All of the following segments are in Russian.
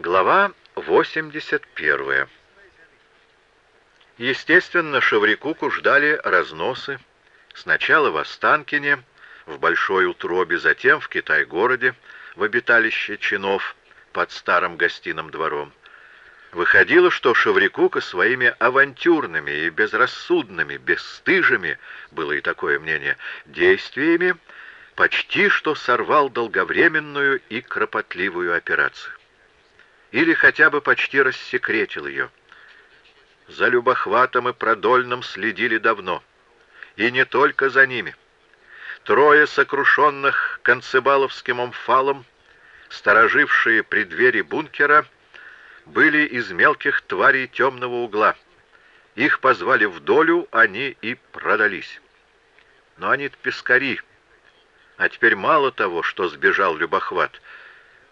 Глава 81. Естественно, Шаврикуку ждали разносы. Сначала в Останкине, в Большой Утробе, затем в Китай-городе, в обиталище чинов под старым гостиным двором. Выходило, что Шаврикука своими авантюрными и безрассудными, бесстыжими, было и такое мнение, действиями почти что сорвал долговременную и кропотливую операцию или хотя бы почти рассекретил ее. За Любохватом и Продольным следили давно, и не только за ними. Трое сокрушенных концебаловским омфалом, сторожившие при двери бункера, были из мелких тварей темного угла. Их позвали в долю, они и продались. Но они-то пескари. А теперь мало того, что сбежал Любохват —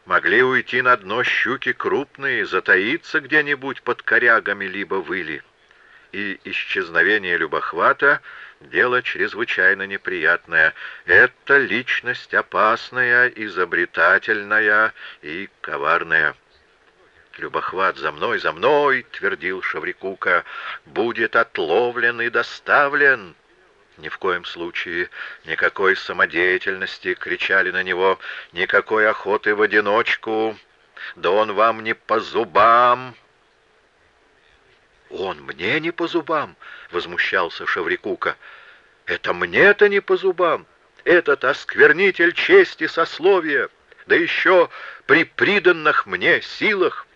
Могли уйти на дно щуки крупные, затаиться где-нибудь под корягами либо выли. И исчезновение любохвата — дело чрезвычайно неприятное. Это личность опасная, изобретательная и коварная. «Любохват, за мной, за мной!» — твердил Шаврикука. «Будет отловлен и доставлен!» «Ни в коем случае, никакой самодеятельности!» — кричали на него. «Никакой охоты в одиночку! Да он вам не по зубам!» «Он мне не по зубам!» — возмущался Шаврикука. «Это мне-то не по зубам! Этот осквернитель чести сословия! Да еще при приданных мне силах!»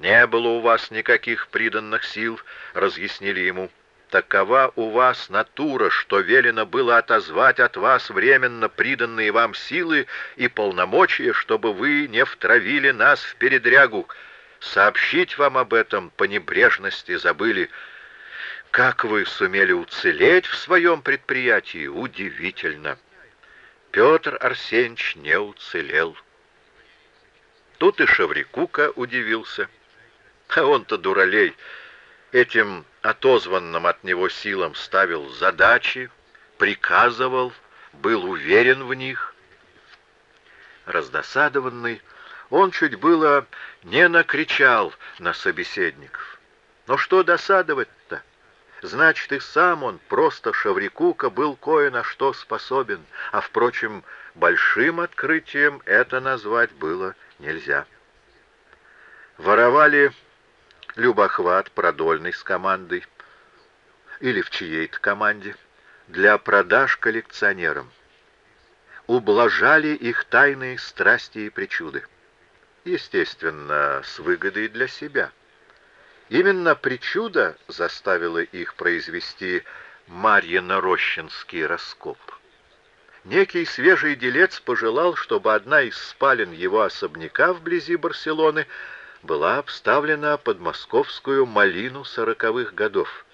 «Не было у вас никаких приданных сил», — разъяснили ему такова у вас натура, что велено было отозвать от вас временно приданные вам силы и полномочия, чтобы вы не втравили нас в передрягу. Сообщить вам об этом по небрежности забыли. Как вы сумели уцелеть в своем предприятии, удивительно. Петр Арсеньевич не уцелел. Тут и Шаврикука удивился. А он-то дуралей, этим отозванным от него силам ставил задачи, приказывал, был уверен в них. Раздосадованный, он чуть было не накричал на собеседников. Но что досадовать-то? Значит, и сам он, просто Шаврикука, был кое на что способен, а, впрочем, большим открытием это назвать было нельзя. Воровали Любохват, Продольный с командой или в чьей-то команде для продаж коллекционерам. Ублажали их тайные страсти и причуды. Естественно, с выгодой для себя. Именно причуда заставила их произвести Марьино-Рощинский раскоп. Некий свежий делец пожелал, чтобы одна из спален его особняка вблизи Барселоны — была обставлена под московскую малину сороковых годов.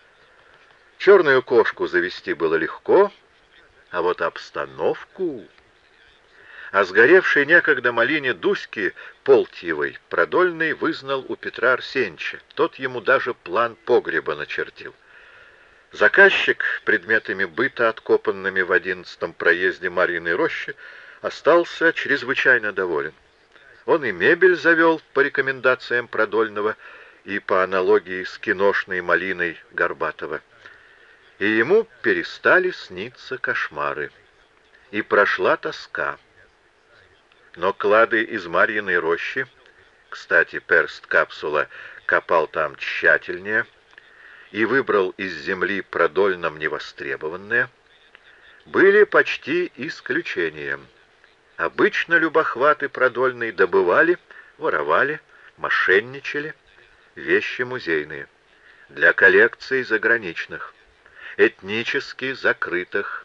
Черную кошку завести было легко, а вот обстановку... О сгоревшей некогда малине Дуськи Полтьевой Продольный вызнал у Петра Арсеньевича. Тот ему даже план погреба начертил. Заказчик предметами быта, откопанными в одиннадцатом проезде Марьиной рощи, остался чрезвычайно доволен. Он и мебель завел по рекомендациям Продольного и по аналогии с киношной малиной Горбатова. И ему перестали сниться кошмары. И прошла тоска. Но клады из Марьиной рощи, кстати, перст капсула копал там тщательнее и выбрал из земли продольном невостребованное, были почти исключением. Обычно любохваты продольные добывали, воровали, мошенничали, вещи музейные, для коллекций заграничных, этнически закрытых.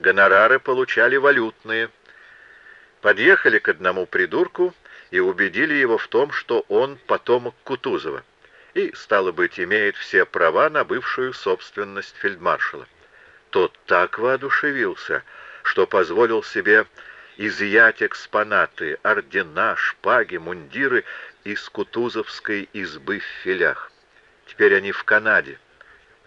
Гонорары получали валютные. Подъехали к одному придурку и убедили его в том, что он потомок Кутузова и, стало быть, имеет все права на бывшую собственность фельдмаршала. Тот так воодушевился, что позволил себе изъять экспонаты, ордена, шпаги, мундиры из Кутузовской избы в филях. Теперь они в Канаде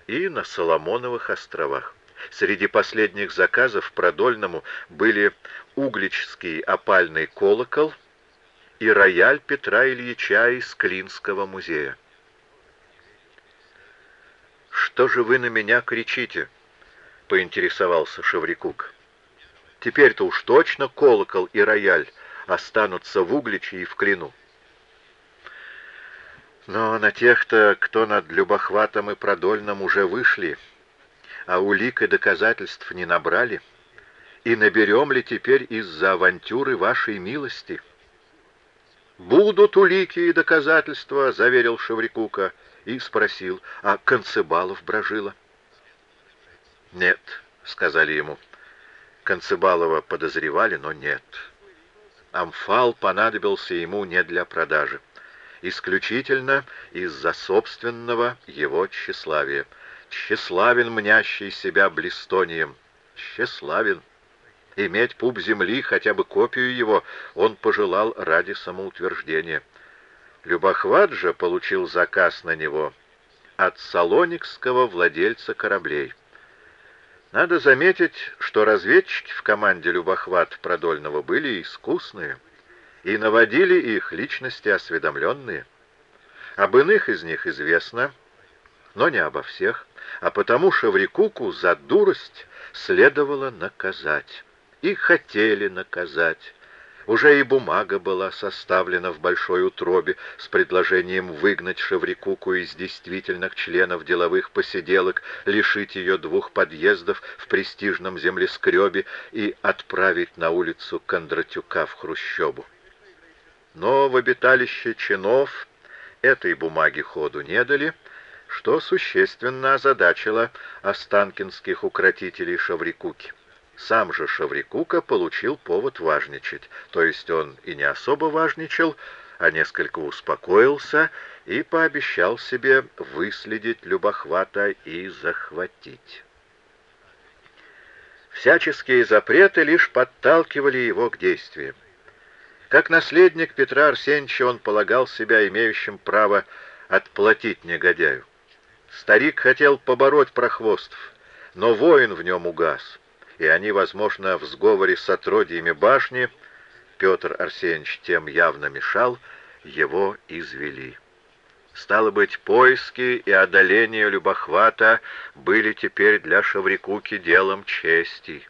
и на Соломоновых островах. Среди последних заказов продольному были угличский опальный колокол и рояль Петра Ильича из Клинского музея. «Что же вы на меня кричите?» — поинтересовался Шеврикук. «Теперь-то уж точно колокол и рояль останутся в Угличе и в Клину». Но на тех-то, кто над Любохватом и Продольным уже вышли, а улик и доказательств не набрали, и наберем ли теперь из-за авантюры вашей милости? «Будут улики и доказательства», — заверил Шеврикука и спросил, «а Концебалов брожила?» «Нет», — сказали ему. Концебалова подозревали, но нет. Амфал понадобился ему не для продажи исключительно из-за собственного его тщеславия. Тщеславен, мнящий себя блистонием, тщеславен. Иметь пуп земли, хотя бы копию его, он пожелал ради самоутверждения. Любохват же получил заказ на него от салоникского владельца кораблей. Надо заметить, что разведчики в команде Любохват Продольного были искусные и наводили их личности осведомленные. Об иных из них известно, но не обо всех, а потому Шаврикуку за дурость следовало наказать. И хотели наказать. Уже и бумага была составлена в большой утробе с предложением выгнать Шеврикуку из действительных членов деловых посиделок, лишить ее двух подъездов в престижном землескребе и отправить на улицу Кондратюка в Хрущебу. Но в обиталище чинов этой бумаги ходу не дали, что существенно озадачило останкинских укротителей Шаврикуки. Сам же Шаврикука получил повод важничать, то есть он и не особо важничал, а несколько успокоился и пообещал себе выследить любохвата и захватить. Всяческие запреты лишь подталкивали его к действиям. Как наследник Петра Арсеньевича он полагал себя имеющим право отплатить негодяю. Старик хотел побороть прохвостов, но воин в нем угас, и они, возможно, в сговоре с отродьями башни, Петр Арсеньевич тем явно мешал, его извели. Стало быть, поиски и одоление Любохвата были теперь для Шаврикуки делом чести.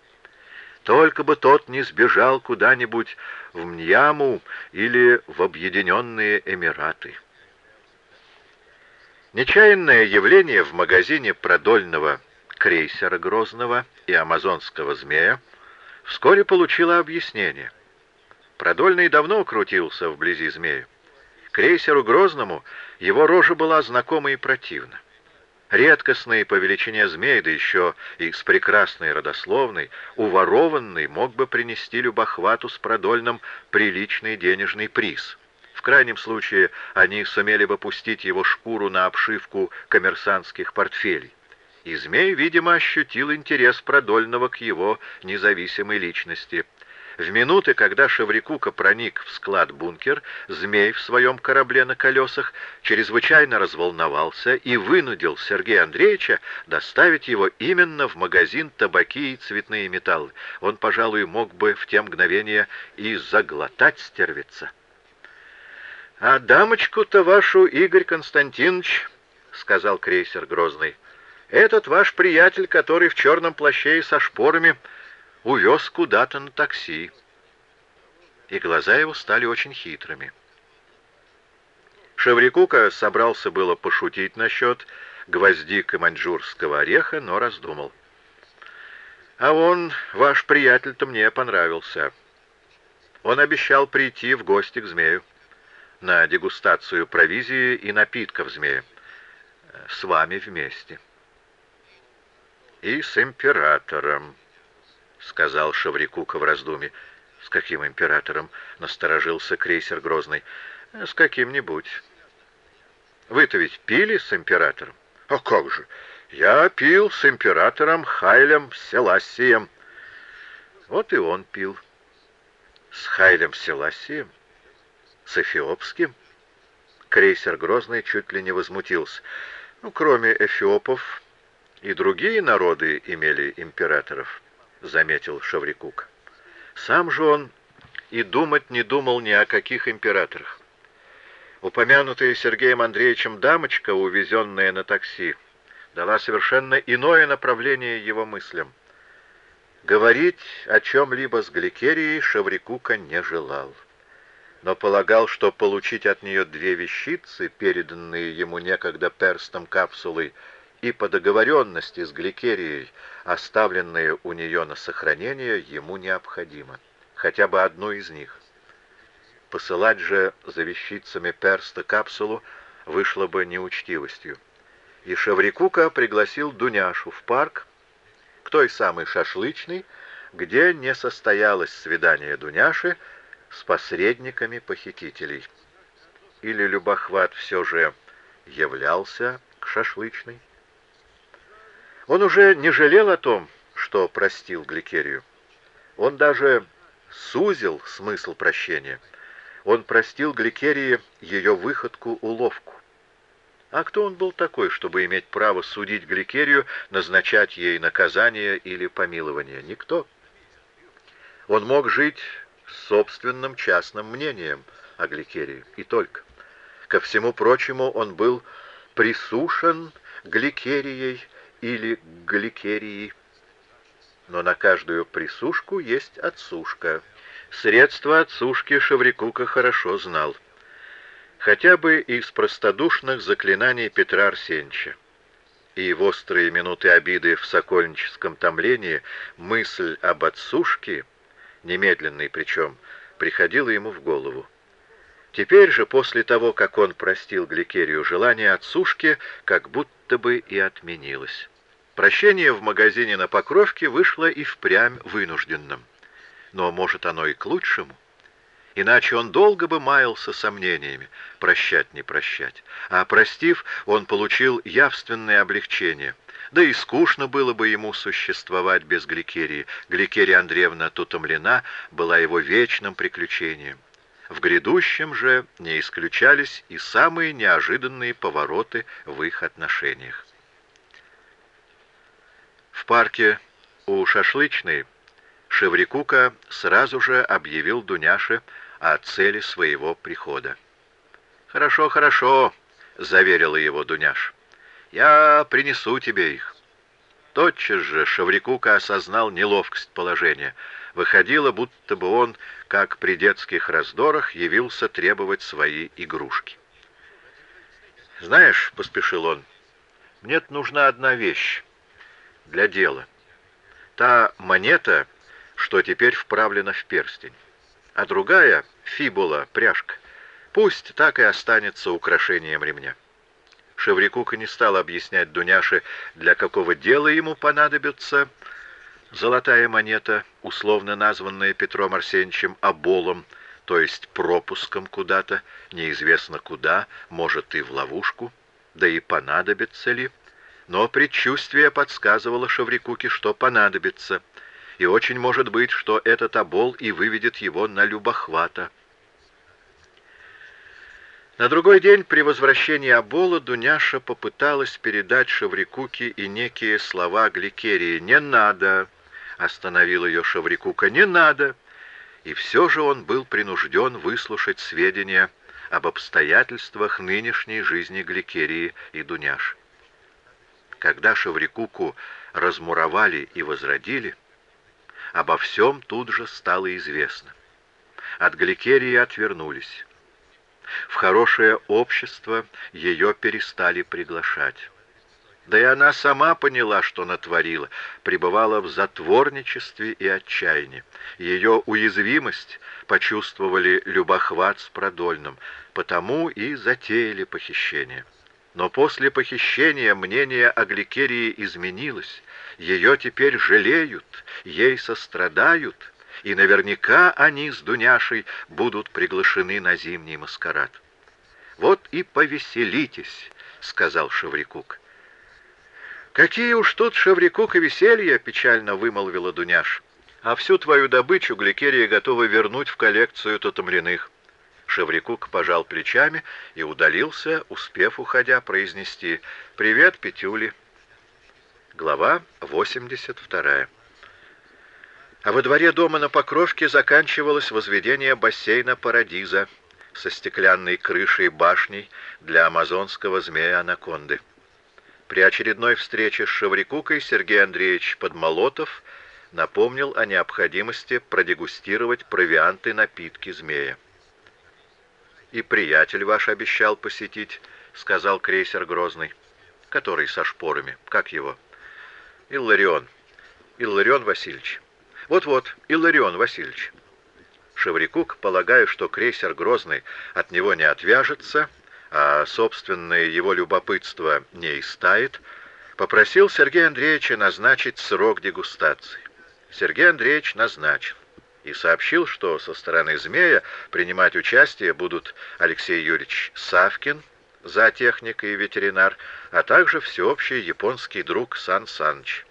Только бы тот не сбежал куда-нибудь в Мьяму или в Объединенные Эмираты. Нечаянное явление в магазине продольного крейсера Грозного и амазонского змея вскоре получило объяснение. Продольный давно крутился вблизи змея. Крейсеру Грозному его рожа была знакома и противна. Редкостный по величине змей, да еще и с прекрасной родословной, уворованный мог бы принести любохвату с продольным приличный денежный приз. В крайнем случае они сумели бы пустить его шкуру на обшивку коммерсантских портфелей. И змей, видимо, ощутил интерес продольного к его независимой личности – в минуты, когда Шеврикука проник в склад-бункер, змей в своем корабле на колесах чрезвычайно разволновался и вынудил Сергея Андреевича доставить его именно в магазин табаки и цветные металлы. Он, пожалуй, мог бы в те мгновения и заглотать стервица. «А дамочку-то вашу, Игорь Константинович, — сказал крейсер Грозный, — этот ваш приятель, который в черном плаще и со шпорами, — увез куда-то на такси. И глаза его стали очень хитрыми. Шеврикука собрался было пошутить насчет гвоздик и маньчжурского ореха, но раздумал. «А он, ваш приятель-то, мне понравился. Он обещал прийти в гости к змею на дегустацию провизии и напитков змея. С вами вместе. И с императором». — сказал Шаврикука в раздумье. «С каким императором?» — насторожился крейсер Грозный. «С каким-нибудь». «Вы-то ведь пили с императором?» «А как же! Я пил с императором Хайлем Селассием». Вот и он пил. С Хайлем Селассием? С Эфиопским? Крейсер Грозный чуть ли не возмутился. Ну, кроме эфиопов, и другие народы имели императоров. — заметил Шаврикук. Сам же он и думать не думал ни о каких императорах. Упомянутая Сергеем Андреевичем дамочка, увезенная на такси, дала совершенно иное направление его мыслям. Говорить о чем-либо с Гликерией Шаврикука не желал, но полагал, что получить от нее две вещицы, переданные ему некогда перстом капсулой, и по договоренности с Гликерией, оставленные у нее на сохранение, ему необходимо, хотя бы одну из них. Посылать же за вещицами перста капсулу вышло бы неучтивостью и Шеврикука пригласил Дуняшу в парк к той самой шашлычной, где не состоялось свидание Дуняши с посредниками похитителей. Или Любохват все же являлся к шашлычной? Он уже не жалел о том, что простил Гликерию. Он даже сузил смысл прощения. Он простил Гликерии ее выходку-уловку. А кто он был такой, чтобы иметь право судить Гликерию, назначать ей наказание или помилование? Никто. Он мог жить собственным частным мнением о Гликерии, и только. Ко всему прочему, он был присушен Гликерией или Гликерией. Но на каждую присушку есть отсушка. Средства отсушки Шеврикука хорошо знал хотя бы из простодушных заклинаний Петра Арсеньевича. И в острые минуты обиды в сокольническом томлении мысль об отсушке, немедленной причем, приходила ему в голову. Теперь же, после того, как он простил Гликерию, желание отсушки как будто бы и отменилось. Прощение в магазине на Покровке вышло и впрямь вынужденным. Но, может, оно и к лучшему. Иначе он долго бы маялся сомнениями, прощать не прощать. А простив, он получил явственное облегчение. Да и скучно было бы ему существовать без Гликерии. Гликерия Андреевна Тутомлена была его вечным приключением. В грядущем же не исключались и самые неожиданные повороты в их отношениях. В парке у шашлычной Шеврикука сразу же объявил Дуняше о цели своего прихода. «Хорошо, хорошо», — заверила его Дуняш. «Я принесу тебе их». Тотчас же Шаврикука осознал неловкость положения. Выходило, будто бы он, как при детских раздорах, явился требовать свои игрушки. «Знаешь», — поспешил он, — «мне нужна одна вещь для дела. Та монета, что теперь вправлена в перстень а другая — фибула, пряжка. Пусть так и останется украшением ремня. Шеврикука не стал объяснять Дуняше, для какого дела ему понадобится золотая монета, условно названная Петром Арсеньевичем оболом, то есть пропуском куда-то, неизвестно куда, может и в ловушку, да и понадобится ли. Но предчувствие подсказывало Шеврикуке, что понадобится — и очень может быть, что этот обол и выведет его на любохвата. На другой день при возвращении обола Дуняша попыталась передать Шаврикуке и некие слова Гликерии «Не надо!» — остановил ее Шаврикука «Не надо!» И все же он был принужден выслушать сведения об обстоятельствах нынешней жизни Гликерии и Дуняши. Когда Шаврикуку размуровали и возродили, обо всем тут же стало известно. От Гликерии отвернулись. В хорошее общество ее перестали приглашать. Да и она сама поняла, что натворила, пребывала в затворничестве и отчаянии. Ее уязвимость почувствовали Любохват с Продольным, потому и затеяли похищение. Но после похищения мнение о Гликерии изменилось, ее теперь жалеют, ей сострадают, и наверняка они с Дуняшей будут приглашены на зимний маскарад. «Вот и повеселитесь», — сказал Шеврикук. «Какие уж тут Шеврикук и веселья!» — печально вымолвила Дуняш. «А всю твою добычу Гликерия готова вернуть в коллекцию тотомляных». Шеврикук пожал плечами и удалился, успев, уходя, произнести «Привет, Петюли». Глава 82. А во дворе дома на Покровке заканчивалось возведение бассейна «Парадиза» со стеклянной крышей башней для амазонского змея-анаконды. При очередной встрече с Шеврикукой Сергей Андреевич Подмолотов напомнил о необходимости продегустировать провианты напитки змея. «И приятель ваш обещал посетить», — сказал крейсер Грозный, который со шпорами. Как его? «Илларион. Илларион Васильевич». «Вот-вот, Илларион Васильевич». Шеврикук, полагая, что крейсер Грозный от него не отвяжется, а собственное его любопытство не истает, попросил Сергея Андреевича назначить срок дегустации. Сергей Андреевич назначил и сообщил, что со стороны «Змея» принимать участие будут Алексей Юрьевич Савкин, зоотехник и ветеринар, а также всеобщий японский друг Сан Саныч.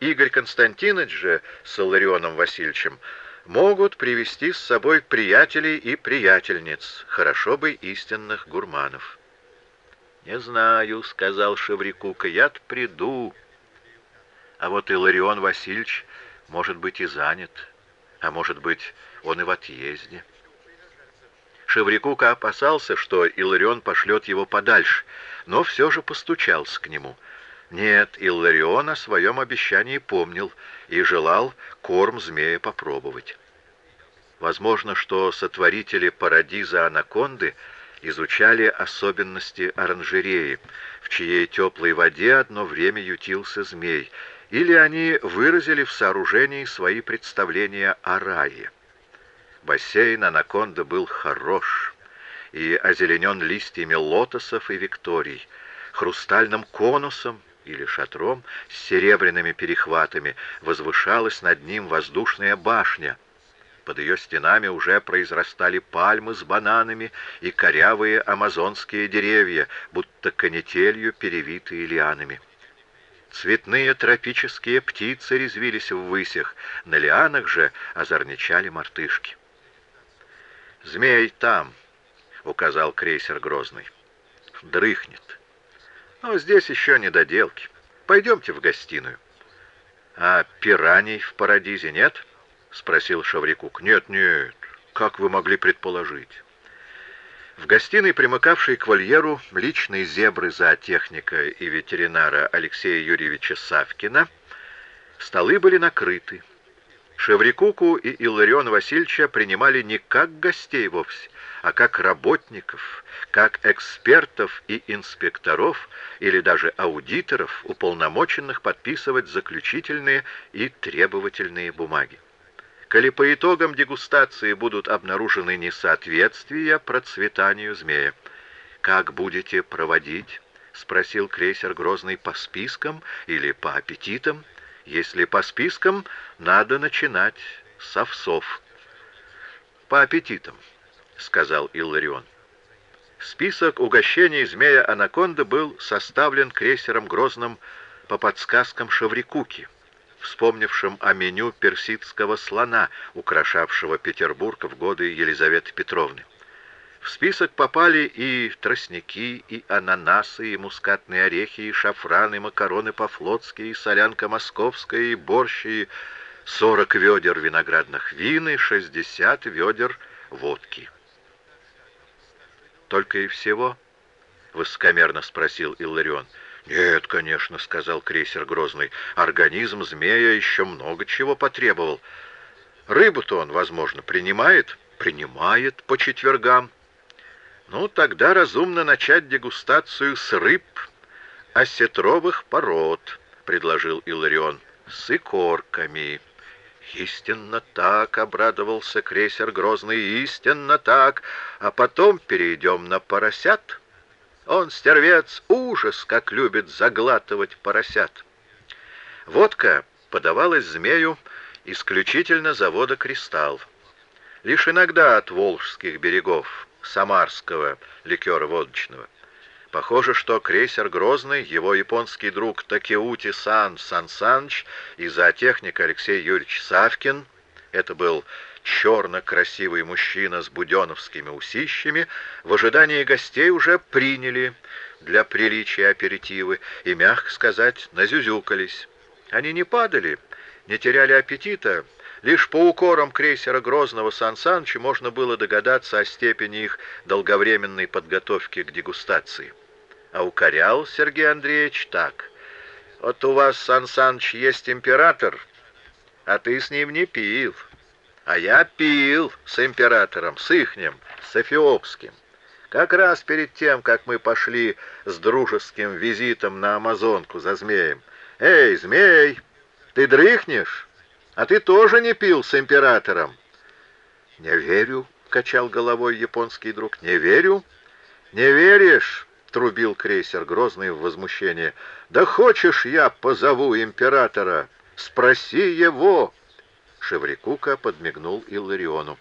Игорь Константинович же с Иларионом Васильевичем могут привести с собой приятелей и приятельниц, хорошо бы истинных гурманов. «Не знаю», — сказал Шеврикука, — «я-то приду». А вот Иларион Васильевич, может быть, и занят, а может быть, он и в отъезде. Шеврикука опасался, что Иларион пошлет его подальше, но все же постучался к нему — нет, Илларион о своем обещании помнил и желал корм змея попробовать. Возможно, что сотворители парадиза анаконды изучали особенности оранжереи, в чьей теплой воде одно время ютился змей, или они выразили в сооружении свои представления о рае. Бассейн анаконда был хорош и озеленен листьями лотосов и викторий, хрустальным конусом или шатром с серебряными перехватами возвышалась над ним воздушная башня. Под ее стенами уже произрастали пальмы с бананами и корявые амазонские деревья, будто канителью перевитые лианами. Цветные тропические птицы резвились в высях, на лианах же озорничали мартышки. «Змей там», — указал крейсер Грозный. «Дрыхнет». Но здесь еще недоделки. Пойдемте в гостиную. А пираний в Парадизе нет? Спросил Шаврикук. Нет, нет. Как вы могли предположить? В гостиной, примыкавшей к вольеру личной зебры зоотехника и ветеринара Алексея Юрьевича Савкина, столы были накрыты. Шеврикуку и Иллариона Васильевича принимали не как гостей вовсе, а как работников, как экспертов и инспекторов или даже аудиторов, уполномоченных подписывать заключительные и требовательные бумаги. Коли по итогам дегустации будут обнаружены несоответствия процветанию змея, как будете проводить? — спросил крейсер Грозный по спискам или по аппетитам. Если по спискам, надо начинать с овсов. По аппетитам. — сказал Илларион. Список угощений змея-анаконда был составлен крейсером Грозным по подсказкам Шаврикуки, вспомнившим о меню персидского слона, украшавшего Петербург в годы Елизаветы Петровны. В список попали и тростники, и ананасы, и мускатные орехи, и шафраны, и макароны по-флотски, и солянка московская, и борщ, и сорок ведер виноградных вин, и шестьдесят ведер водки только и всего?» — высокомерно спросил Илларион. «Нет, конечно», — сказал крейсер Грозный. «Организм змея еще много чего потребовал. Рыбу-то он, возможно, принимает?» «Принимает по четвергам». «Ну, тогда разумно начать дегустацию с рыб осетровых пород», — предложил Илларион. «С икорками». «Истинно так!» — обрадовался крейсер Грозный. «Истинно так! А потом перейдем на поросят. Он, стервец, ужас, как любит заглатывать поросят!» Водка подавалась змею исключительно завода «Кристалл». Лишь иногда от волжских берегов, самарского ликера водочного. Похоже, что крейсер Грозный, его японский друг Такеути Сан Сан Санч и зоотехник Алексей Юрьевич Савкин, это был черно-красивый мужчина с буденовскими усищами, в ожидании гостей уже приняли для приличия аперитивы и, мягко сказать, назюзюкались. Они не падали не теряли аппетита, лишь по укорам крейсера Грозного Сан Саныча можно было догадаться о степени их долговременной подготовки к дегустации. А укорял Сергей Андреевич так. «Вот у вас, Сан Саныч, есть император, а ты с ним не пил. А я пил с императором, с ихним, с Эфиопским. Как раз перед тем, как мы пошли с дружеским визитом на Амазонку за змеем. «Эй, змей, ты дрыхнешь? А ты тоже не пил с императором?» «Не верю», — качал головой японский друг. «Не верю?» «Не веришь?» — трубил крейсер Грозный в возмущении. «Да хочешь, я позову императора? Спроси его!» Шеврикука подмигнул Иллариону.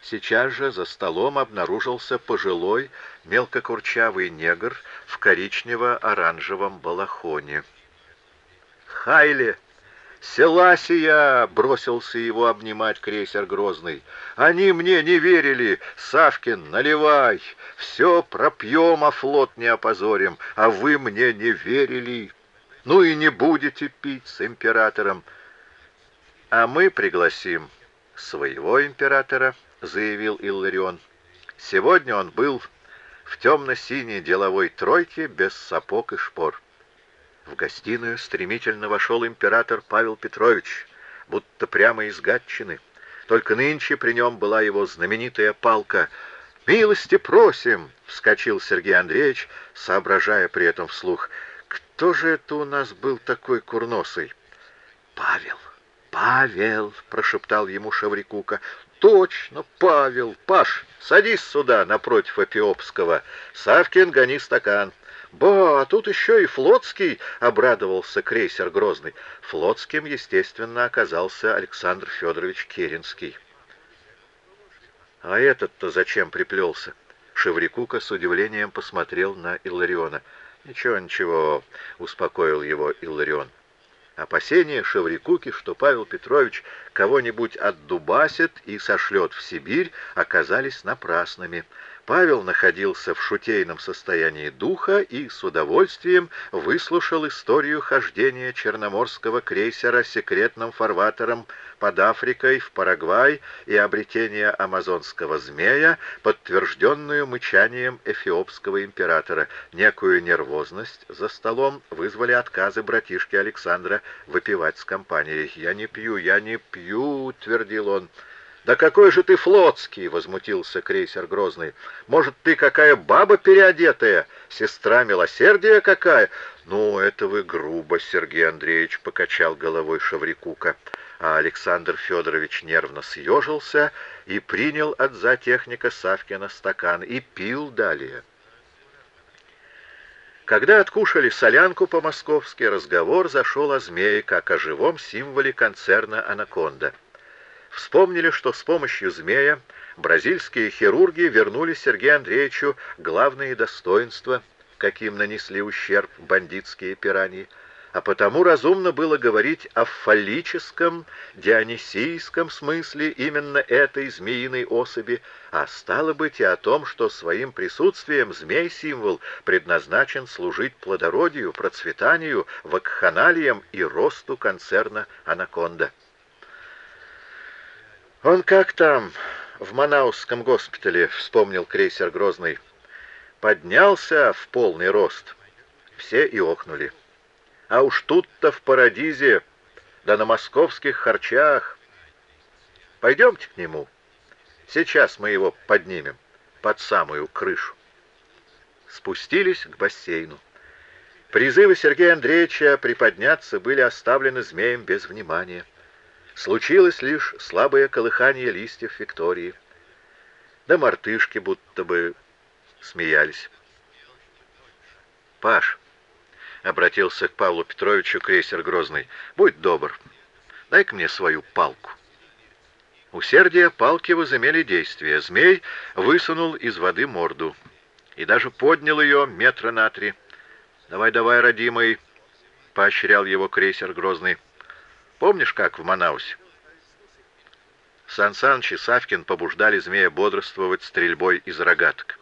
Сейчас же за столом обнаружился пожилой, мелкокурчавый негр в коричнево-оранжевом балахоне. «Хайле! Селасия!» — бросился его обнимать крейсер Грозный. «Они мне не верили! Савкин, наливай! Все пропьем, а флот не опозорим, а вы мне не верили! Ну и не будете пить с императором!» «А мы пригласим своего императора», — заявил Илларион. «Сегодня он был в темно-синей деловой тройке без сапог и шпор». В гостиную стремительно вошел император Павел Петрович, будто прямо из Гатчины. Только нынче при нем была его знаменитая палка. «Милости просим!» — вскочил Сергей Андреевич, соображая при этом вслух. «Кто же это у нас был такой курносый?» «Павел!» «Павел!» — прошептал ему Шаврикука. «Точно, Павел! Паш, садись сюда, напротив Эпиопского. Савкин, гони стакан». «Ба, а тут еще и флотский!» — обрадовался крейсер Грозный. Флотским, естественно, оказался Александр Федорович Керенский. «А этот-то зачем приплелся?» Шеврикука с удивлением посмотрел на Иллариона. «Ничего, ничего», — успокоил его Илларион. Опасения Шеврикуки, что Павел Петрович кого-нибудь отдубасит и сошлет в Сибирь, оказались напрасными. Павел находился в шутейном состоянии духа и с удовольствием выслушал историю хождения черноморского крейсера секретным фарватером под Африкой в Парагвай и обретения амазонского змея, подтвержденную мычанием эфиопского императора. Некую нервозность за столом вызвали отказы братишки Александра выпивать с компанией. «Я не пью, я не пью», — твердил он. «Да какой же ты флотский!» — возмутился крейсер Грозный. «Может, ты какая баба переодетая? Сестра милосердия какая?» «Ну, это вы грубо, Сергей Андреевич», — покачал головой Шаврикука. А Александр Федорович нервно съежился и принял от зоотехника Савкина стакан и пил далее. Когда откушали солянку по-московски, разговор зашел о змее, как о живом символе концерна «Анаконда». Вспомнили, что с помощью змея бразильские хирурги вернули Сергею Андреевичу главные достоинства, каким нанесли ущерб бандитские пираньи, а потому разумно было говорить о фаллическом, дионисийском смысле именно этой змеиной особи, а стало быть и о том, что своим присутствием змей-символ предназначен служить плодородию, процветанию, вакханалиям и росту концерна «Анаконда». «Он как там, в Манаусском госпитале», — вспомнил крейсер Грозный. «Поднялся в полный рост. Все и охнули. А уж тут-то в Парадизе, да на московских харчах. Пойдемте к нему. Сейчас мы его поднимем под самую крышу». Спустились к бассейну. Призывы Сергея Андреевича приподняться были оставлены змеем без внимания. Случилось лишь слабое колыхание листьев Виктории. Да мартышки будто бы смеялись. «Паш», — обратился к Павлу Петровичу крейсер Грозный, — «будь добр, дай-ка мне свою палку». Усердие палки возымели действие. Змей высунул из воды морду и даже поднял ее метра на три. «Давай, давай, родимый!» — поощрял его крейсер Грозный. Помнишь, как в Манаусе? Сан Саныч и Савкин побуждали змея бодрствовать стрельбой из рогаток.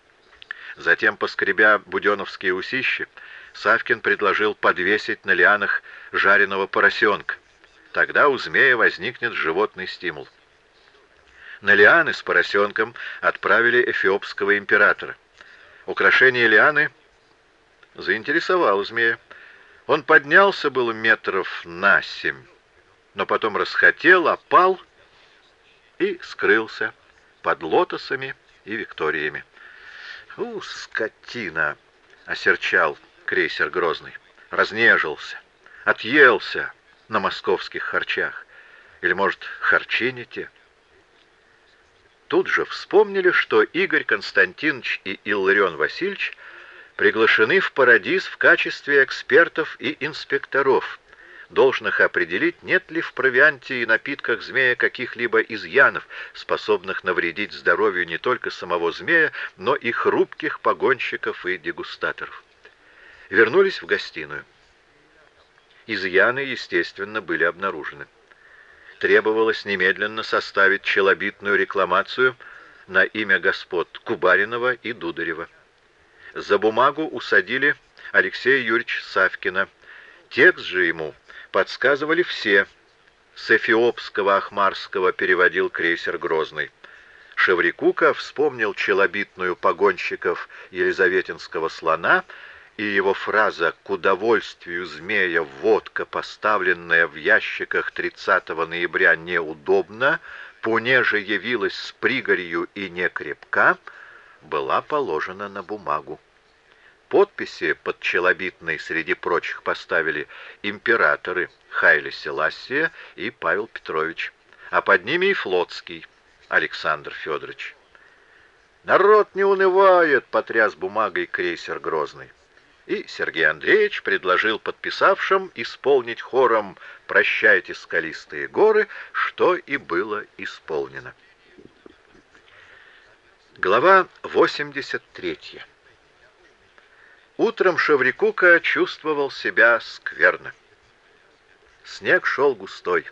Затем, поскребя буденовские усищи, Савкин предложил подвесить на лианах жареного поросенка. Тогда у змея возникнет животный стимул. На лианы с поросенком отправили эфиопского императора. Украшение лианы заинтересовало змея. Он поднялся было метров на семь, но потом расхотел, опал и скрылся под лотосами и викториями. «У, скотина!» — осерчал крейсер Грозный. Разнежился, отъелся на московских харчах. Или, может, харчи не те? Тут же вспомнили, что Игорь Константинович и Илларион Васильевич приглашены в Парадис в качестве экспертов и инспекторов, должных определить, нет ли в провианте и напитках змея каких-либо изъянов, способных навредить здоровью не только самого змея, но и хрупких погонщиков и дегустаторов. Вернулись в гостиную. Изъяны, естественно, были обнаружены. Требовалось немедленно составить челобитную рекламацию на имя господ Кубаринова и Дударева. За бумагу усадили Алексея Юрьевича Савкина. Текст же ему подсказывали все. С эфиопского ахмарского переводил крейсер «Грозный». Шеврикука вспомнил челобитную погонщиков Елизаветинского слона и его фраза «К удовольствию змея водка, поставленная в ящиках 30 ноября, неудобна, понеже явилась с пригорью и не крепка», была положена на бумагу. Подписи под челобитной среди прочих поставили императоры Хайли Селасия и Павел Петрович, а под ними и Флотский Александр Федорович. «Народ не унывает!» — потряс бумагой крейсер Грозный и Сергей Андреевич предложил подписавшим исполнить хором «Прощайте, скалистые горы», что и было исполнено. Глава 83 Утром Шеврикука чувствовал себя скверно. Снег шел густой.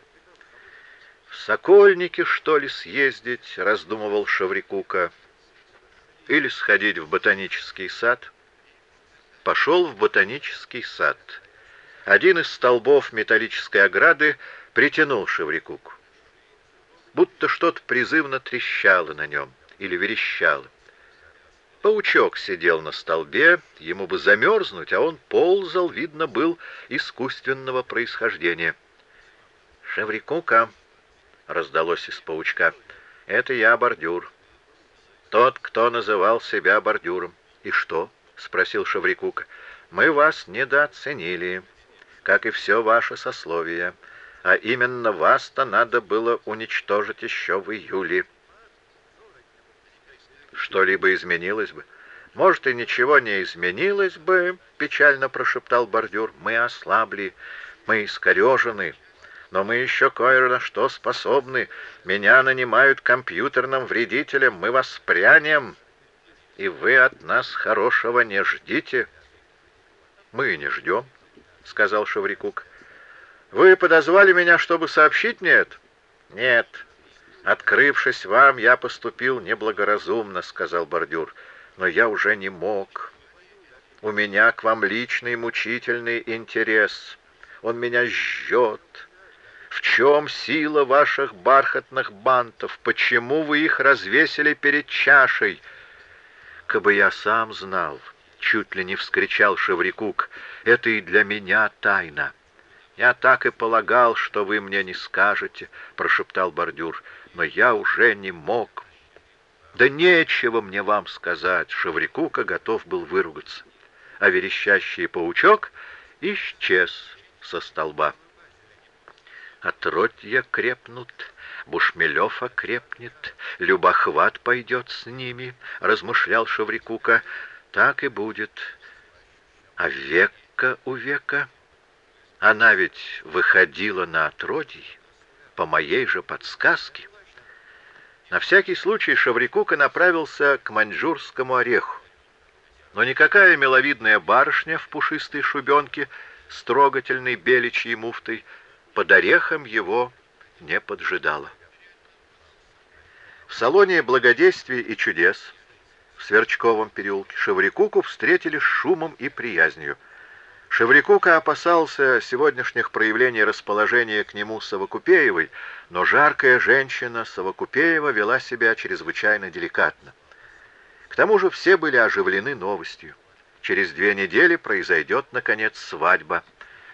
«В Сокольники, что ли, съездить?» — раздумывал Шеврикука. «Или сходить в ботанический сад?» пошел в ботанический сад. Один из столбов металлической ограды притянул Шеврикуку. Будто что-то призывно трещало на нем или верещало. Паучок сидел на столбе, ему бы замерзнуть, а он ползал, видно, был искусственного происхождения. «Шеврикука!» — раздалось из паучка. «Это я, бордюр. Тот, кто называл себя бордюром. И что?» — спросил Шаврикук. «Мы вас недооценили, как и все ваше сословие, а именно вас-то надо было уничтожить еще в июле». «Что-либо изменилось бы?» «Может, и ничего не изменилось бы», — печально прошептал бордюр. «Мы ослабли, мы искорежены, но мы еще кое на что способны. Меня нанимают компьютерным вредителем, мы воспрянем» и вы от нас хорошего не ждите». «Мы не ждем», — сказал Шеврикук. «Вы подозвали меня, чтобы сообщить мне это?» «Нет. Открывшись вам, я поступил неблагоразумно», — сказал бордюр. «Но я уже не мог. У меня к вам личный мучительный интерес. Он меня жжет». В чем сила ваших бархатных бантов? Почему вы их развесили перед чашей? бы я сам знал!» — чуть ли не вскричал Шеврикук. «Это и для меня тайна!» «Я так и полагал, что вы мне не скажете», — прошептал бордюр, «но я уже не мог». «Да нечего мне вам сказать», — Шеврикука готов был выругаться. А верещащий паучок исчез со столба. Отродья крепнут, Бушмелев окрепнет, Любохват пойдет с ними, — размышлял Шаврикука. Так и будет. А века у века? Она ведь выходила на отродий, по моей же подсказке. На всякий случай Шаврикука направился к маньчжурскому ореху. Но никакая миловидная барышня в пушистой шубенке с трогательной беличьей муфтой под орехом его не поджидала. В салоне благодействия и чудес в Сверчковом переулке Шеврикуку встретили шумом и приязнью. Шеврикука опасался сегодняшних проявлений расположения к нему Совокупеевой, но жаркая женщина Совокупеева вела себя чрезвычайно деликатно. К тому же все были оживлены новостью. Через две недели произойдет, наконец, свадьба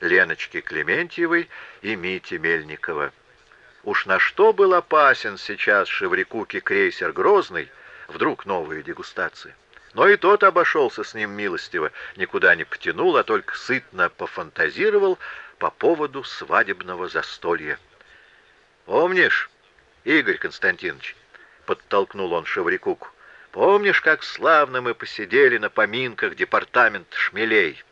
Леночки Клементьевой и Мити Мельникова. Уж на что был опасен сейчас Шеврикуке крейсер «Грозный», вдруг новая дегустация. Но и тот обошелся с ним милостиво, никуда не потянул, а только сытно пофантазировал по поводу свадебного застолья. «Помнишь, Игорь Константинович?» — подтолкнул он Шеврикуку. «Помнишь, как славно мы посидели на поминках департамент шмелей?»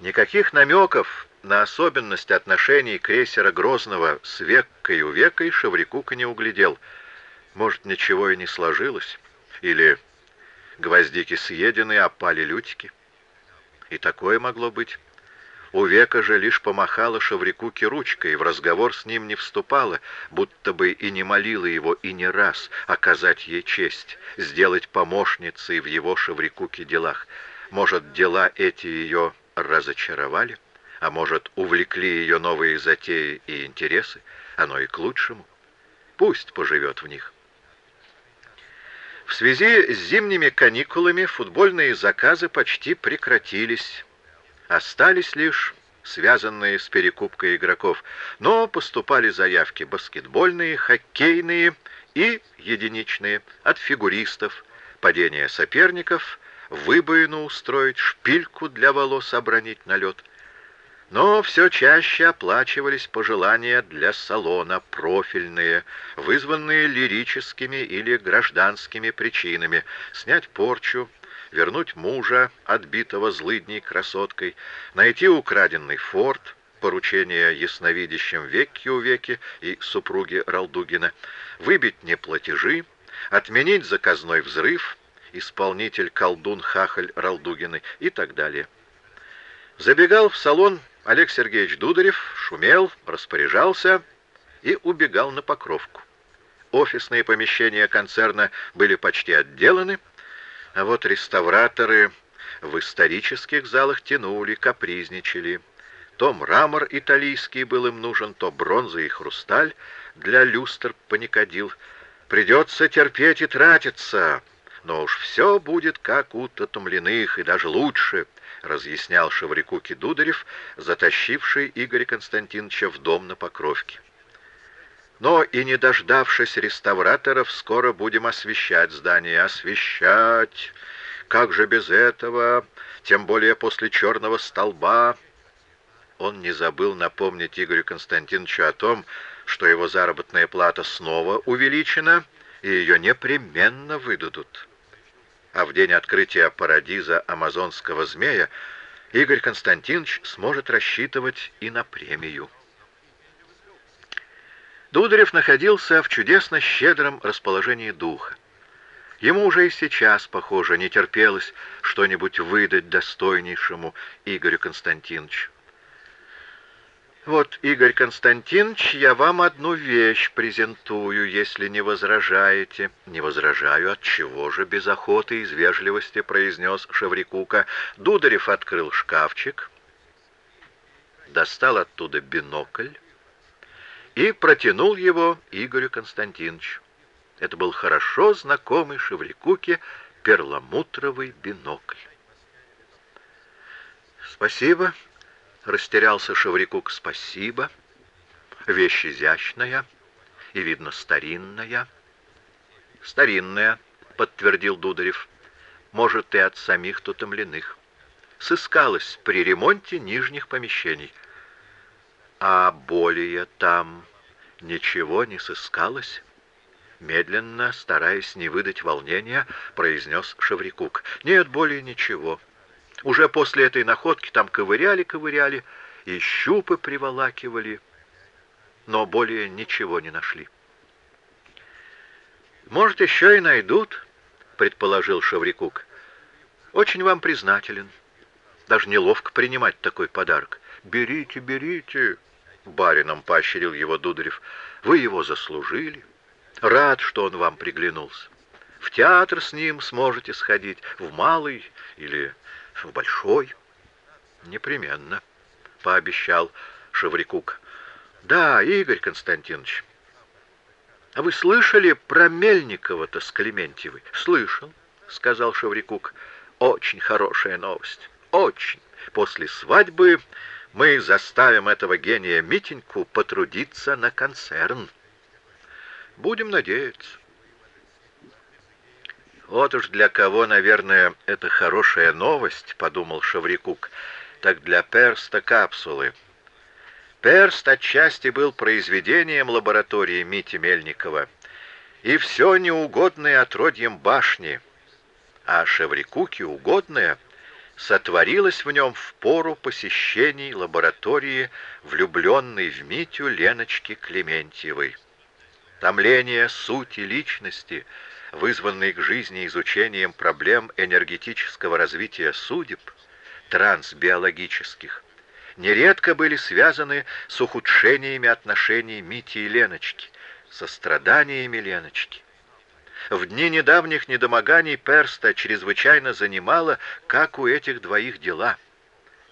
Никаких намеков на особенность отношений крейсера Грозного с Веккой у Векой Шеврикука не углядел. Может, ничего и не сложилось? Или гвоздики съедены, опали лютики. И такое могло быть. У века же лишь помахала Шаврикуке ручкой, и в разговор с ним не вступала, будто бы и не молила его и не раз оказать ей честь, сделать помощницей в его Шаврикуке делах. Может, дела эти ее разочаровали, а может, увлекли ее новые затеи и интересы, оно и к лучшему. Пусть поживет в них. В связи с зимними каникулами футбольные заказы почти прекратились. Остались лишь связанные с перекупкой игроков, но поступали заявки баскетбольные, хоккейные и единичные. От фигуристов, падение соперников, выбоину устроить, шпильку для волос обронить на лед — но все чаще оплачивались пожелания для салона, профильные, вызванные лирическими или гражданскими причинами, снять порчу, вернуть мужа, отбитого злыдней красоткой, найти украденный форт, поручение ясновидящим у веки и супруги Ралдугина, выбить неплатежи, отменить заказной взрыв, исполнитель колдун Хахаль Ралдугины и так далее. Забегал в салон Олег Сергеевич Дударев шумел, распоряжался и убегал на Покровку. Офисные помещения концерна были почти отделаны, а вот реставраторы в исторических залах тянули, капризничали. То мрамор италийский был им нужен, то бронза и хрусталь для люстр паникодил. Придется терпеть и тратиться, но уж все будет как у Татумлиных, и даже лучше — разъяснял Шеврикуке Дударев, затащивший Игоря Константиновича в дом на Покровке. Но и не дождавшись реставраторов, скоро будем освещать здание. Освещать! Как же без этого? Тем более после черного столба. Он не забыл напомнить Игорю Константиновичу о том, что его заработная плата снова увеличена, и ее непременно выдадут а в день открытия парадиза амазонского змея Игорь Константинович сможет рассчитывать и на премию. Дударев находился в чудесно щедром расположении духа. Ему уже и сейчас, похоже, не терпелось что-нибудь выдать достойнейшему Игорю Константиновичу. Вот, Игорь Константинович, я вам одну вещь презентую, если не возражаете. Не возражаю, от чего же без охоты из вежливости произнес Шеврикука. Дударев открыл шкафчик, достал оттуда бинокль и протянул его Игорю Константиновичу. Это был хорошо знакомый Шеврикуке перламутровый бинокль. «Спасибо», Растерялся Шеврикук. «Спасибо. Вещь изящная и, видно, старинная». «Старинная», — подтвердил Дударев. «Может, и от самих тутомленных. Сыскалась при ремонте нижних помещений. А более там ничего не сыскалось?» Медленно, стараясь не выдать волнения, произнес Шеврикук. «Нет, более ничего. Уже после этой находки там ковыряли-ковыряли и щупы приволакивали, но более ничего не нашли. «Может, еще и найдут», — предположил Шаврикук. «Очень вам признателен. Даже неловко принимать такой подарок. Берите, берите», — барином поощрил его Дударев. «Вы его заслужили. Рад, что он вам приглянулся. В театр с ним сможете сходить, в малый или в большой. Непременно, пообещал Шеврикук. Да, Игорь Константинович. А вы слышали про Мельникова-то с Клементьевой? Слышал, сказал Шеврикук. Очень хорошая новость. Очень. После свадьбы мы заставим этого гения Митеньку потрудиться на концерн. Будем надеяться. Вот уж для кого, наверное, это хорошая новость, подумал Шаврикук, так для Перста капсулы. Перст отчасти был произведением лаборатории Мити Мельникова, и все неугодное отродьем башни, а Шеврикуке угодное сотворилось в нем в пору посещений лаборатории влюбленной в Митю Леночки Клементьевой. Томление сути личности, вызванной к жизни изучением проблем энергетического развития судеб, трансбиологических, нередко были связаны с ухудшениями отношений Мити и Леночки, со страданиями Леночки. В дни недавних недомоганий Перста чрезвычайно занимало, как у этих двоих дела.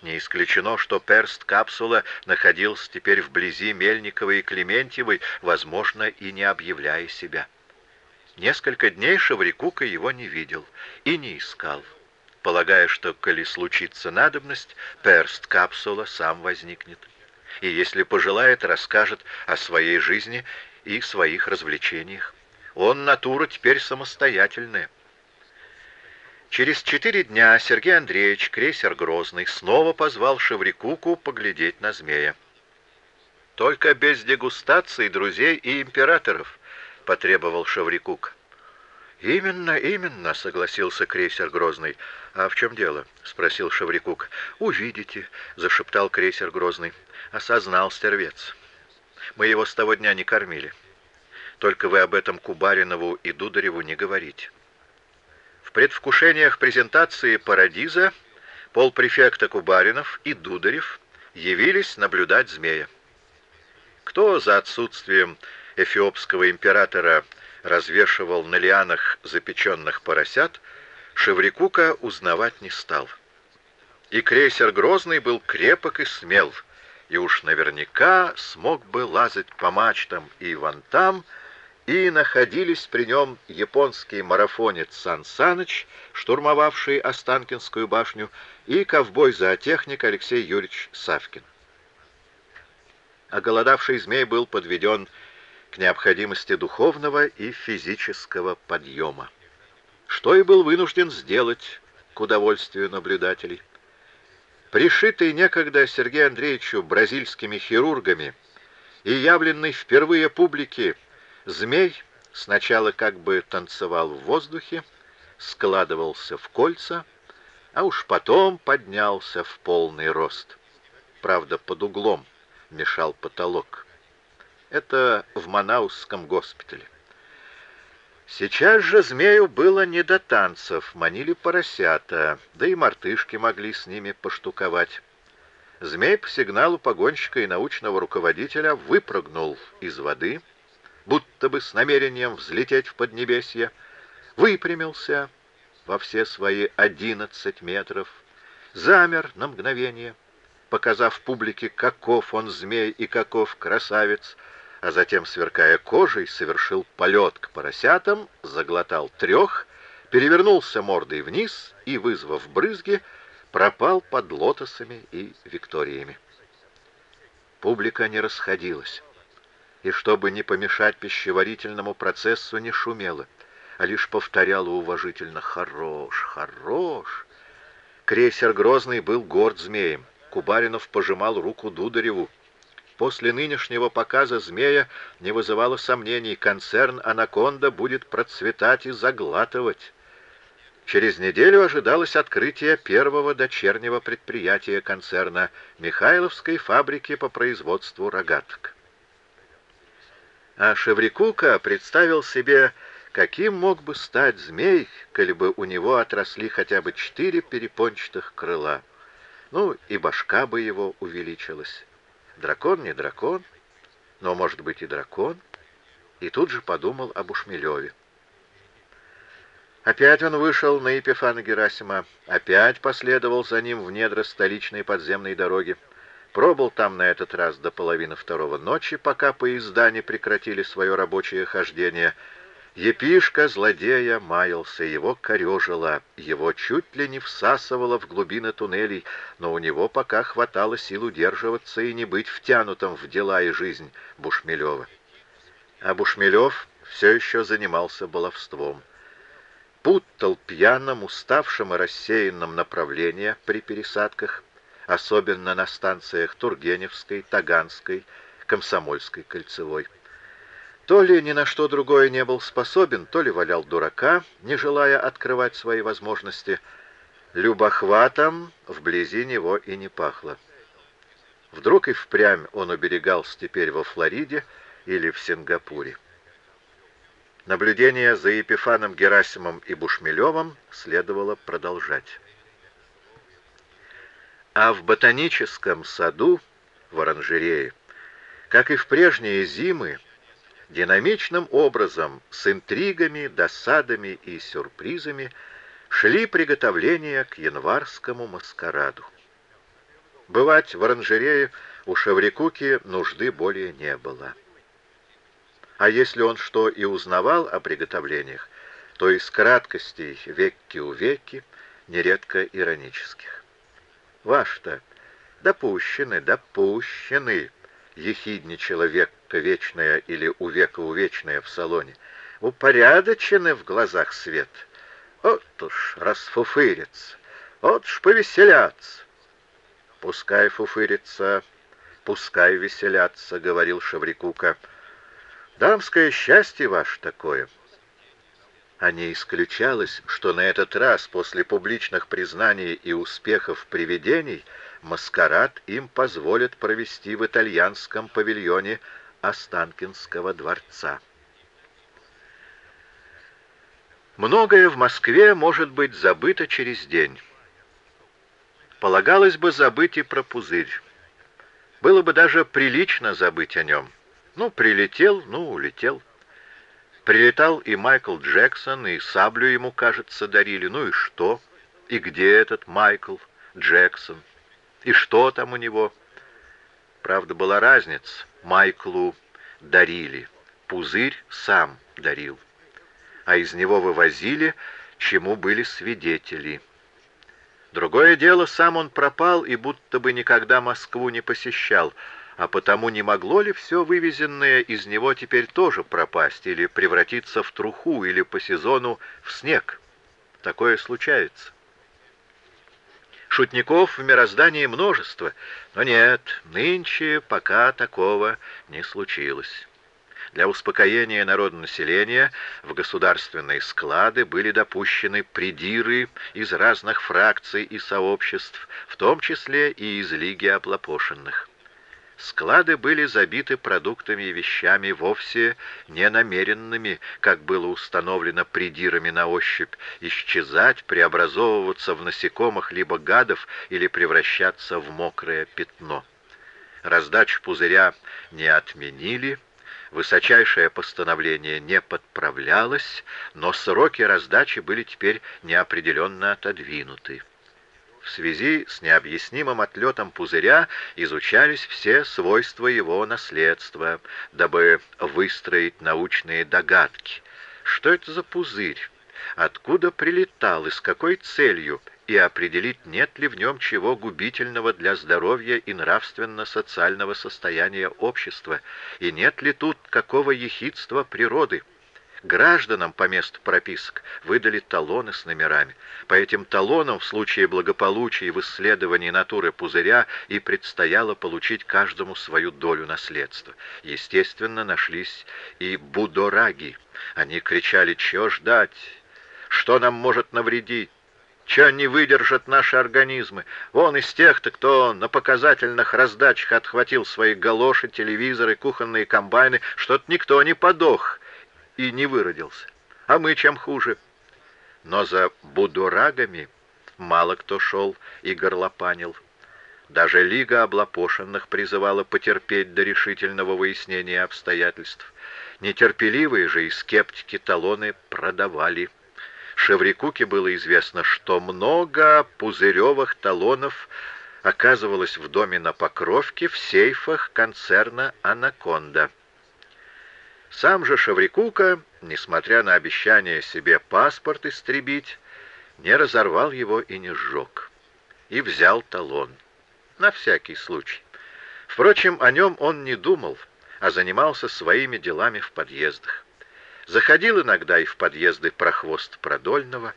Не исключено, что Перст-капсула находился теперь вблизи Мельниковой и Клементьевой, возможно, и не объявляя себя. Несколько дней Шаврикука его не видел и не искал, полагая, что, коли случится надобность, Перст-капсула сам возникнет. И если пожелает, расскажет о своей жизни и своих развлечениях. Он натура теперь самостоятельная. Через четыре дня Сергей Андреевич, крейсер Грозный, снова позвал Шеврикуку поглядеть на змея. «Только без дегустации друзей и императоров», — потребовал Шеврикук. «Именно, именно», — согласился крейсер Грозный. «А в чем дело?» — спросил Шеврикук. «Увидите», — зашептал крейсер Грозный. Осознал стервец. «Мы его с того дня не кормили». Только вы об этом Кубаринову и Дудареву не говорите. В предвкушениях презентации «Парадиза» полпрефекта Кубаринов и Дударев явились наблюдать змея. Кто за отсутствием эфиопского императора развешивал на лианах запеченных поросят, Шеврикука узнавать не стал. И крейсер Грозный был крепок и смел, и уж наверняка смог бы лазать по мачтам и вантам, и находились при нем японский марафонец Сан Саныч, штурмовавший Останкинскую башню, и ковбой-зоотехник Алексей Юрьевич Савкин. Оголодавший змей был подведен к необходимости духовного и физического подъема, что и был вынужден сделать к удовольствию наблюдателей. Пришитый некогда Сергею Андреевичу бразильскими хирургами и явленный впервые публике Змей сначала как бы танцевал в воздухе, складывался в кольца, а уж потом поднялся в полный рост. Правда, под углом мешал потолок. Это в Манаусском госпитале. Сейчас же змею было не до танцев, манили поросята, да и мартышки могли с ними поштуковать. Змей по сигналу погонщика и научного руководителя выпрыгнул из воды — будто бы с намерением взлететь в Поднебесье, выпрямился во все свои одиннадцать метров, замер на мгновение, показав публике, каков он змей и каков красавец, а затем, сверкая кожей, совершил полет к поросятам, заглотал трех, перевернулся мордой вниз и, вызвав брызги, пропал под лотосами и викториями. Публика не расходилась и, чтобы не помешать пищеварительному процессу, не шумела, а лишь повторяла уважительно «Хорош, хорош!». Крейсер Грозный был горд змеем. Кубаринов пожимал руку Дудареву. После нынешнего показа «Змея» не вызывало сомнений, концерн «Анаконда» будет процветать и заглатывать. Через неделю ожидалось открытие первого дочернего предприятия концерна Михайловской фабрики по производству рогаток. А Шеврикука представил себе, каким мог бы стать змей, коли бы у него отросли хотя бы четыре перепончатых крыла. Ну, и башка бы его увеличилась. Дракон не дракон, но, может быть, и дракон. И тут же подумал об Ушмелеве. Опять он вышел на Епифана Герасима, опять последовал за ним в недра столичной подземной дороги, пробыл там на этот раз до половины второго ночи, пока поезда не прекратили свое рабочее хождение. Епишка злодея маялся, его корежило, его чуть ли не всасывало в глубины туннелей, но у него пока хватало сил удерживаться и не быть втянутым в дела и жизнь Бушмелева. А Бушмелев все еще занимался баловством путал пьяным, уставшим и рассеянным направления при пересадках, особенно на станциях Тургеневской, Таганской, Комсомольской, Кольцевой. То ли ни на что другое не был способен, то ли валял дурака, не желая открывать свои возможности. Любохватом вблизи него и не пахло. Вдруг и впрямь он уберегался теперь во Флориде или в Сингапуре. Наблюдение за Епифаном Герасимом и Бушмелевым следовало продолжать. А в ботаническом саду, в оранжерее, как и в прежние зимы, динамичным образом, с интригами, досадами и сюрпризами, шли приготовления к январскому маскараду. Бывать в оранжерее у Шеврикуки нужды более не было а если он что и узнавал о приготовлениях, то из краткостей векки у веки, нередко иронических. «Ваш-то допущены, допущены!» — ехидничала векка вечная или у века увечная в салоне. «Упорядочены в глазах свет. Вот уж расфуфырится, вот ж повеселятся!» «Пускай фуфырится, пускай веселятся», — говорил Шаврикука, — Дамское счастье ваше такое. А не исключалось, что на этот раз, после публичных признаний и успехов привидений, маскарад им позволят провести в итальянском павильоне Останкинского дворца. Многое в Москве может быть забыто через день. Полагалось бы забыть и про пузырь. Было бы даже прилично забыть о нем. Ну, прилетел, ну, улетел. Прилетал и Майкл Джексон, и саблю ему, кажется, дарили. Ну и что? И где этот Майкл Джексон? И что там у него? Правда, была разница. Майклу дарили. Пузырь сам дарил. А из него вывозили, чему были свидетели. Другое дело, сам он пропал и будто бы никогда Москву не посещал, а потому не могло ли все вывезенное из него теперь тоже пропасть или превратиться в труху или по сезону в снег? Такое случается. Шутников в мироздании множество, но нет, нынче пока такого не случилось. Для успокоения народонаселения в государственные склады были допущены придиры из разных фракций и сообществ, в том числе и из Лиги оплопошенных. Склады были забиты продуктами и вещами вовсе не намеренными, как было установлено придирами на ощупь, исчезать, преобразовываться в насекомых либо гадов или превращаться в мокрое пятно. Раздачу пузыря не отменили, высочайшее постановление не подправлялось, но сроки раздачи были теперь неопределенно отодвинуты. В связи с необъяснимым отлетом пузыря изучались все свойства его наследства, дабы выстроить научные догадки. Что это за пузырь? Откуда прилетал и с какой целью? И определить, нет ли в нем чего губительного для здоровья и нравственно-социального состояния общества, и нет ли тут какого ехидства природы. Гражданам по месту прописок выдали талоны с номерами. По этим талонам в случае благополучия в исследовании натуры пузыря и предстояло получить каждому свою долю наследства. Естественно, нашлись и будораги. Они кричали «Чего ждать? Что нам может навредить?» Че не выдержат наши организмы? Вон из тех-то, кто на показательных раздачах отхватил свои галоши, телевизоры, кухонные комбайны, что-то никто не подох и не выродился. А мы чем хуже? Но за будурагами мало кто шел и горлопанил. Даже Лига облапошенных призывала потерпеть до решительного выяснения обстоятельств. Нетерпеливые же и скептики талоны продавали. Шеврикуке было известно, что много пузыревых талонов оказывалось в доме на Покровке в сейфах концерна «Анаконда». Сам же Шеврикука, несмотря на обещание себе паспорт истребить, не разорвал его и не сжег. И взял талон. На всякий случай. Впрочем, о нем он не думал, а занимался своими делами в подъездах. Заходил иногда и в подъезды прохвост Продольного.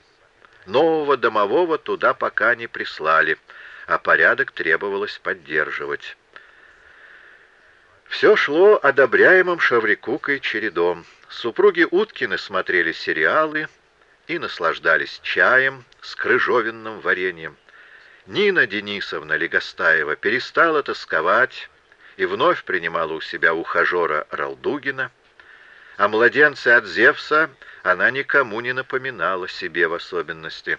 Нового домового туда пока не прислали, а порядок требовалось поддерживать. Все шло одобряемым Шаврикукой чередом. Супруги Уткины смотрели сериалы и наслаждались чаем с крыжовенным вареньем. Нина Денисовна Легостаева перестала тосковать и вновь принимала у себя ухажера Ралдугина. а младенце от Зевса она никому не напоминала себе в особенности.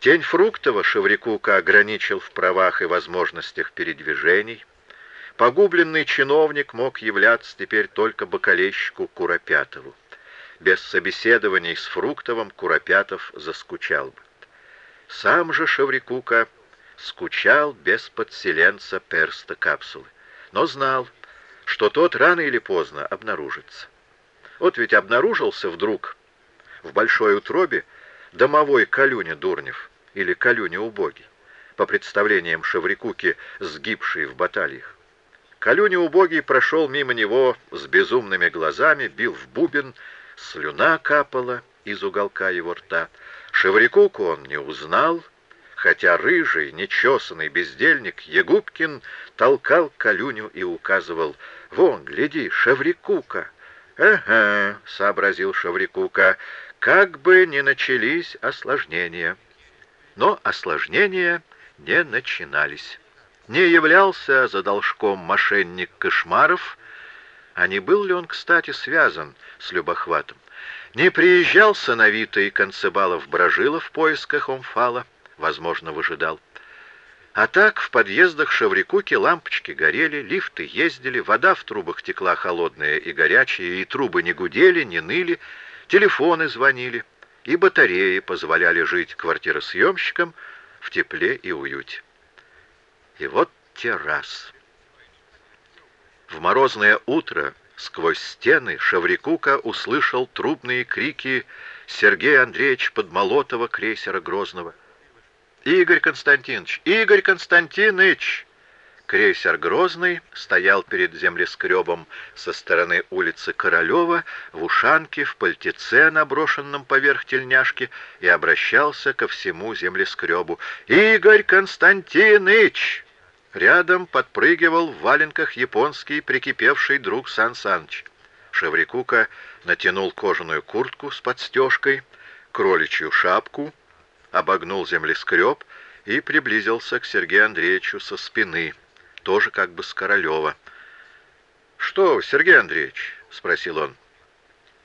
Тень Фруктова Шеврикука ограничил в правах и возможностях передвижений. Погубленный чиновник мог являться теперь только бокалейщику Куропятову. Без собеседований с Фруктовым Куропятов заскучал бы. Сам же Шеврикука скучал без подселенца перста капсулы, но знал, что тот рано или поздно обнаружится. Вот ведь обнаружился вдруг в большой утробе домовой Калюня Дурнев или Калюня Убогий, по представлениям Шеврикуки, сгибший в баталиях. Калюня убогий прошел мимо него с безумными глазами, бил в бубен, слюна капала из уголка его рта. Шеврикуку он не узнал, хотя рыжий, нечесанный бездельник Егубкин толкал Калюню и указывал «Вон, гляди, Шеврикука!» «Ага», — сообразил Шеврикука, — «как бы ни начались осложнения». Но осложнения не начинались не являлся за должком мошенник Кошмаров, а не был ли он, кстати, связан с Любохватом? Не приезжал сыновитый Концебалов-Бражила в поисках Омфала, возможно, выжидал. А так в подъездах Шеврикуки лампочки горели, лифты ездили, вода в трубах текла холодная и горячая, и трубы не гудели, не ныли, телефоны звонили, и батареи позволяли жить квартиросъемщикам в тепле и уюте. И вот те раз. В морозное утро сквозь стены Шаврикука услышал трубные крики Сергея Андреевича Подмолотова крейсера Грозного. «Игорь Константинович! Игорь Константинович!» Крейсер «Грозный» стоял перед землескребом со стороны улицы Королева в ушанке, в пальтеце, наброшенном поверх тельняшки, и обращался ко всему землескребу. «Игорь Константинович!» Рядом подпрыгивал в валенках японский прикипевший друг Сан Саныч. Шеврикука натянул кожаную куртку с подстежкой, кроличью шапку, обогнул землескреб и приблизился к Сергею Андреевичу со спины, тоже как бы с Королева. «Что, Сергей Андреевич?» — спросил он.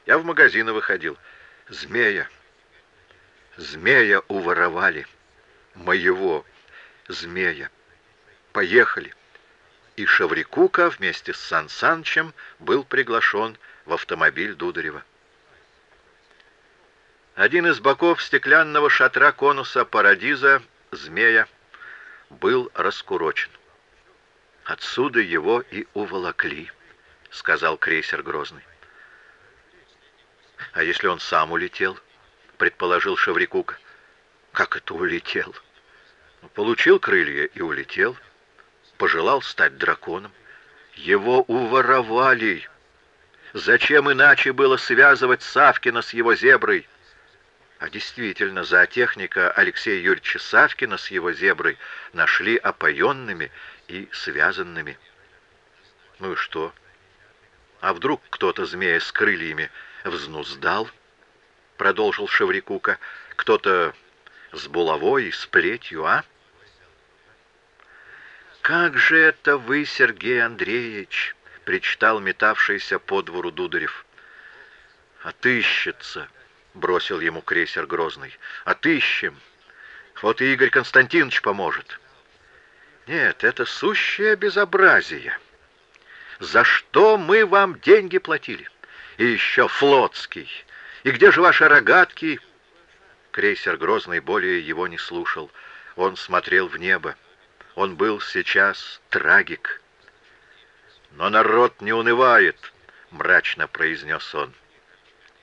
«Я в магазин выходил. Змея. Змея уворовали. Моего змея. Поехали!» И Шаврикука вместе с Сан Санычем был приглашен в автомобиль Дударева. Один из боков стеклянного шатра конуса Парадиза, змея, был раскурочен. «Отсюда его и уволокли», — сказал крейсер Грозный. «А если он сам улетел?» — предположил Шаврикука. «Как это улетел?» «Получил крылья и улетел» пожелал стать драконом. Его уворовали. Зачем иначе было связывать Савкина с его зеброй? А действительно, зоотехника Алексея Юрьевича Савкина с его зеброй нашли опоенными и связанными. Ну и что? А вдруг кто-то змея с крыльями взнуздал? Продолжил Шеврикука. Кто-то с булавой с плетью, а? «Как же это вы, Сергей Андреевич?» — причитал метавшийся по двору Дударев. «Отыщется!» — бросил ему крейсер Грозный. «Отыщем! Вот и Игорь Константинович поможет!» «Нет, это сущее безобразие! За что мы вам деньги платили? И еще флотский! И где же ваши рогатки?» Крейсер Грозный более его не слушал. Он смотрел в небо. Он был сейчас трагик. «Но народ не унывает», — мрачно произнес он.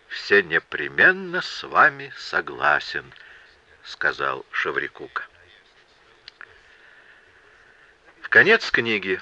«Все непременно с вами согласен», — сказал Шаврикука. В конец книги.